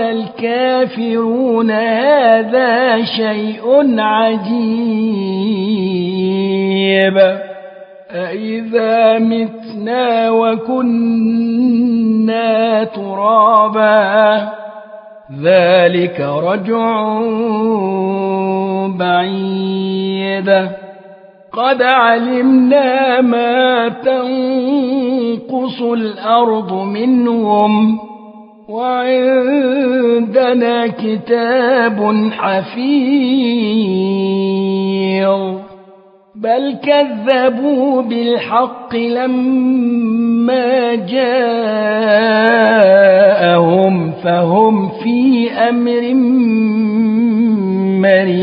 الكافرون هذا شيء عجيب. أئذا متنا وكنا ترابا ذلك رجع بعيد. قد علمنا ما تنقص الأرض منهم وعندنا كتاب حفيظ. بل كذبوا بالحق لما جاءهم فهم في أمر مريج.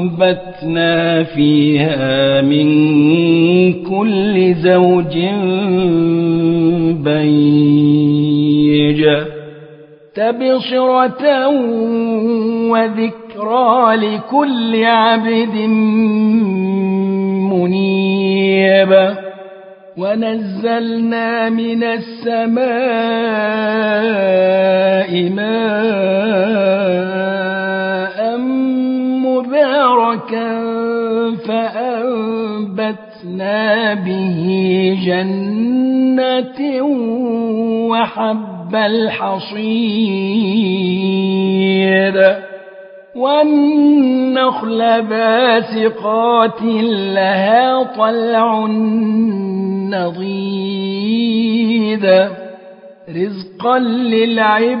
وأنبتنا فيها من كل زوج بيج تبصرة وذكرى لكل عبد منيب ونزلنا من السماء ماء مباركا فأنبتنا به جنات وحب الحصيد والنخل باسقات لها طلع نضيد رزقا للعباد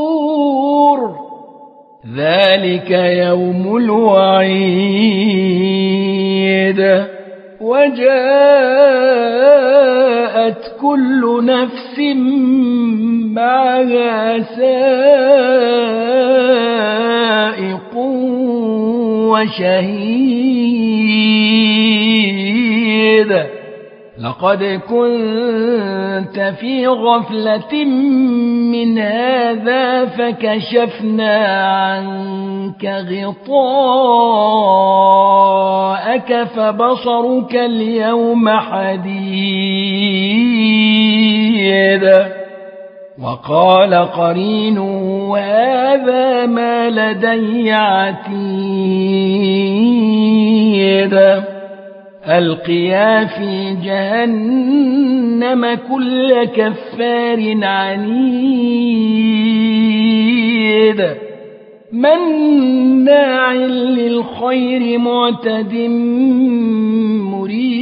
ذلك يوم الوعيد. وجاءت كل نفس معها سائق وشهيد. لقد كنت في غفلة من هذا فكشفنا عنك غطاءك فبصرك اليوم حديد. وقال قرين وهذا ما لدي عتيد. ألقيا في جهنم كل كفار عنيد. مناع للخير معتد مريب.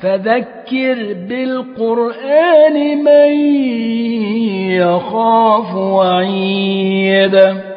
فذكر بالقرآن من يخاف وعيد.